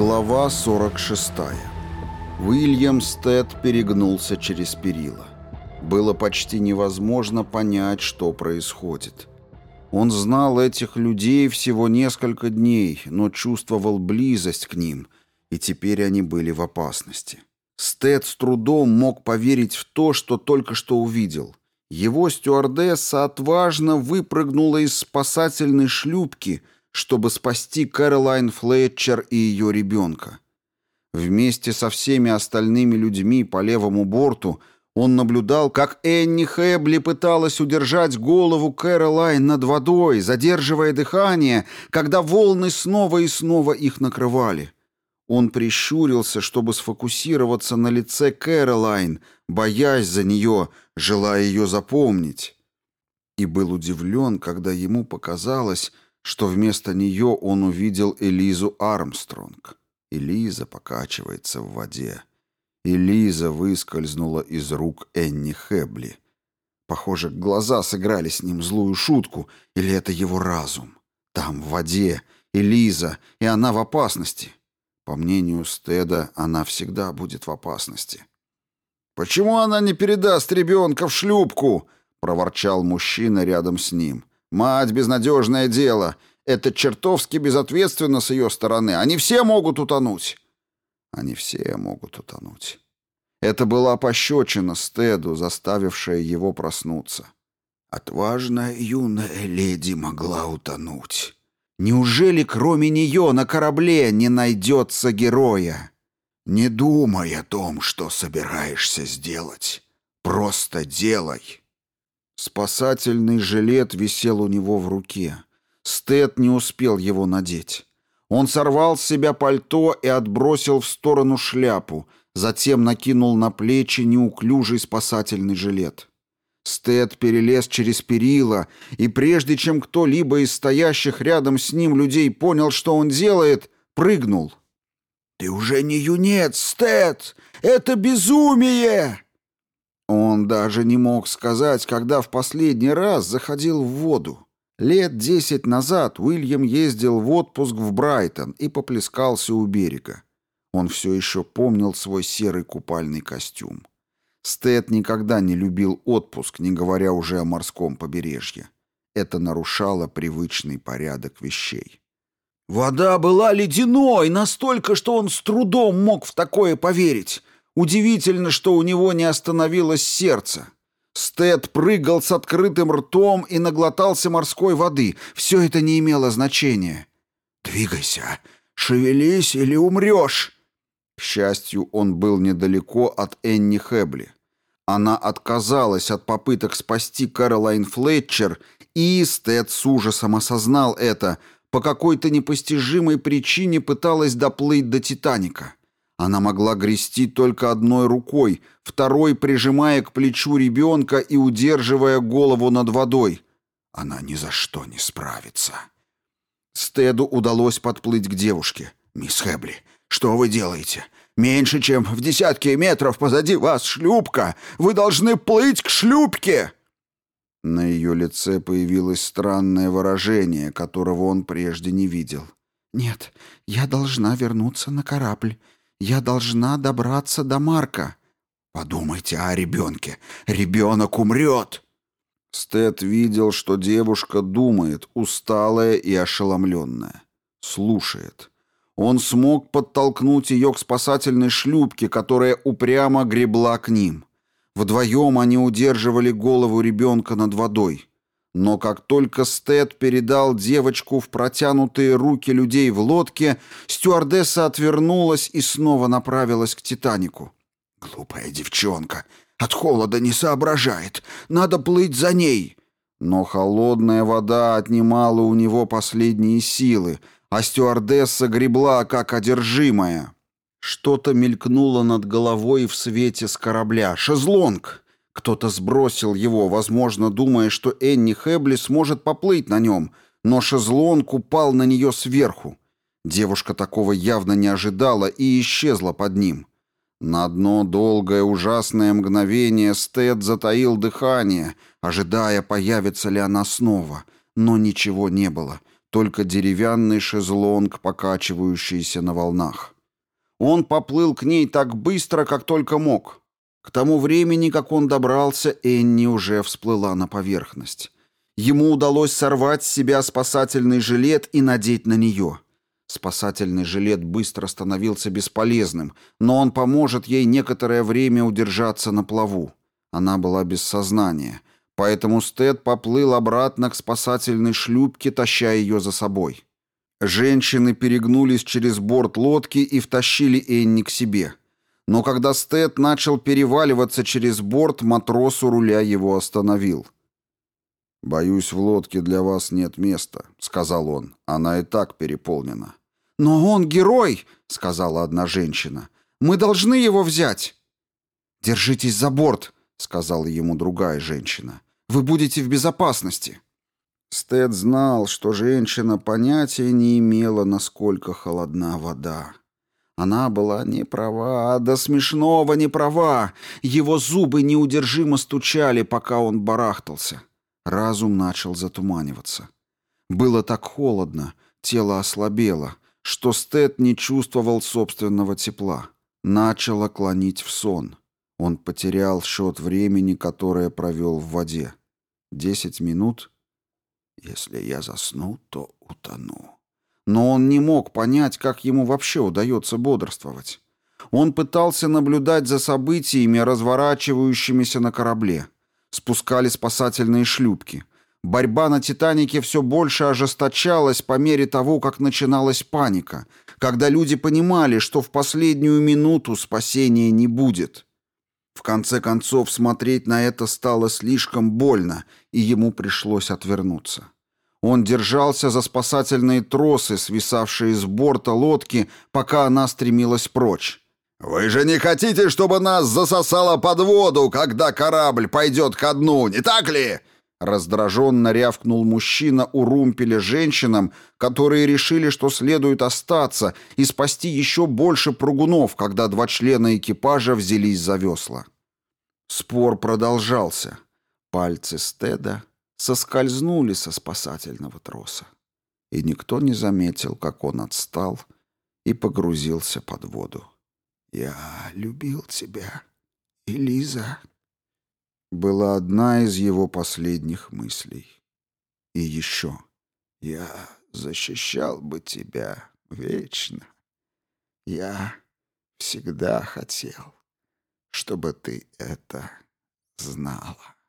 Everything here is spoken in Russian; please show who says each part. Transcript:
Speaker 1: Глава 46. Уильям Стэд перегнулся через перила. Было почти невозможно понять, что происходит. Он знал этих людей всего несколько дней, но чувствовал близость к ним, и теперь они были в опасности. Стэд с трудом мог поверить в то, что только что увидел. Его стюардесса отважно выпрыгнула из спасательной шлюпки – чтобы спасти Кэролайн Флетчер и ее ребенка. Вместе со всеми остальными людьми по левому борту он наблюдал, как Энни Хэбли пыталась удержать голову Кэролайн над водой, задерживая дыхание, когда волны снова и снова их накрывали. Он прищурился, чтобы сфокусироваться на лице Кэролайн, боясь за нее, желая ее запомнить. И был удивлен, когда ему показалось, что вместо нее он увидел Элизу Армстронг. Элиза покачивается в воде. Элиза выскользнула из рук Энни Хэбли. Похоже, глаза сыграли с ним злую шутку, или это его разум. Там, в воде, Элиза, и она в опасности. По мнению Стеда, она всегда будет в опасности. «Почему она не передаст ребенка в шлюпку?» — проворчал мужчина рядом с ним. Мать, безнадежное дело. Это чертовски безответственно с ее стороны. Они все могут утонуть. Они все могут утонуть. Это была пощечина Стеду, заставившая его проснуться. Отважная юная леди могла утонуть. Неужели кроме нее на корабле не найдется героя? Не думай о том, что собираешься сделать. Просто делай. Спасательный жилет висел у него в руке. Стэд не успел его надеть. Он сорвал с себя пальто и отбросил в сторону шляпу, затем накинул на плечи неуклюжий спасательный жилет. Стэд перелез через перила, и прежде чем кто-либо из стоящих рядом с ним людей понял, что он делает, прыгнул. «Ты уже не юнец, Стэд! Это безумие!» Он даже не мог сказать, когда в последний раз заходил в воду. Лет десять назад Уильям ездил в отпуск в Брайтон и поплескался у берега. Он все еще помнил свой серый купальный костюм. Стэд никогда не любил отпуск, не говоря уже о морском побережье. Это нарушало привычный порядок вещей. Вода была ледяной, настолько, что он с трудом мог в такое поверить. Удивительно, что у него не остановилось сердце. Стед прыгал с открытым ртом и наглотался морской воды. Все это не имело значения. «Двигайся! Шевелись или умрешь!» К счастью, он был недалеко от Энни Хэбли. Она отказалась от попыток спасти Каролайн Флетчер, и Стед с ужасом осознал это, по какой-то непостижимой причине пыталась доплыть до «Титаника». Она могла грести только одной рукой, второй прижимая к плечу ребенка и удерживая голову над водой. Она ни за что не справится. Стеду удалось подплыть к девушке. «Мисс Хэбли, что вы делаете? Меньше чем в десятке метров позади вас шлюпка! Вы должны плыть к шлюпке!» На ее лице появилось странное выражение, которого он прежде не видел. «Нет, я должна вернуться на корабль я должна добраться до Марка. Подумайте о ребенке. Ребенок умрет!» Стед видел, что девушка думает, усталая и ошеломленная. Слушает. Он смог подтолкнуть ее к спасательной шлюпке, которая упрямо гребла к ним. Вдвоем они удерживали голову ребенка над водой. Но как только Стэд передал девочку в протянутые руки людей в лодке, стюардесса отвернулась и снова направилась к «Титанику». «Глупая девчонка! От холода не соображает! Надо плыть за ней!» Но холодная вода отнимала у него последние силы, а стюардесса гребла как одержимая. Что-то мелькнуло над головой в свете с корабля. «Шезлонг!» Кто-то сбросил его, возможно, думая, что Энни Хэбли сможет поплыть на нем, но шезлонг упал на нее сверху. Девушка такого явно не ожидала и исчезла под ним. На одно долгое ужасное мгновение Стэд затаил дыхание, ожидая, появится ли она снова. Но ничего не было, только деревянный шезлонг, покачивающийся на волнах. Он поплыл к ней так быстро, как только мог. К тому времени, как он добрался, Энни уже всплыла на поверхность. Ему удалось сорвать с себя спасательный жилет и надеть на нее. Спасательный жилет быстро становился бесполезным, но он поможет ей некоторое время удержаться на плаву. Она была без сознания, поэтому Стед поплыл обратно к спасательной шлюпке, таща ее за собой. Женщины перегнулись через борт лодки и втащили Энни к себе – но когда Стэд начал переваливаться через борт, матрос у руля его остановил. «Боюсь, в лодке для вас нет места», — сказал он. «Она и так переполнена».
Speaker 2: «Но он герой», — сказала одна женщина. «Мы должны его взять». «Держитесь за борт», — сказала ему другая женщина. «Вы будете в безопасности».
Speaker 1: Стэд знал, что женщина понятия не имела, насколько холодна вода. Она была не права, а до смешного не права. Его зубы неудержимо стучали, пока он барахтался. Разум начал затуманиваться. Было так холодно, тело ослабело, что Стэд не чувствовал собственного тепла. Начало клонить в сон. Он потерял счет времени, которое провел в воде. Десять минут. Если я засну, то утону но он не мог понять, как ему вообще удается бодрствовать. Он пытался наблюдать за событиями, разворачивающимися на корабле. Спускали спасательные шлюпки. Борьба на «Титанике» все больше ожесточалась по мере того, как начиналась паника, когда люди понимали, что в последнюю минуту спасения не будет. В конце концов, смотреть на это стало слишком больно, и ему пришлось отвернуться. Он держался за спасательные тросы, свисавшие с борта лодки, пока она стремилась прочь.
Speaker 3: «Вы же не хотите, чтобы нас засосало под воду, когда корабль пойдет ко дну, не так ли?»
Speaker 1: Раздраженно рявкнул мужчина у румпеля женщинам, которые решили, что следует остаться и спасти еще больше пругунов, когда два члена экипажа взялись за весла. Спор продолжался. Пальцы Стеда соскользнули со спасательного троса. И никто не заметил, как он отстал и погрузился под воду. «Я любил тебя, Элиза», — была одна из его последних мыслей. И еще «Я защищал бы тебя вечно. Я всегда хотел, чтобы ты это знала».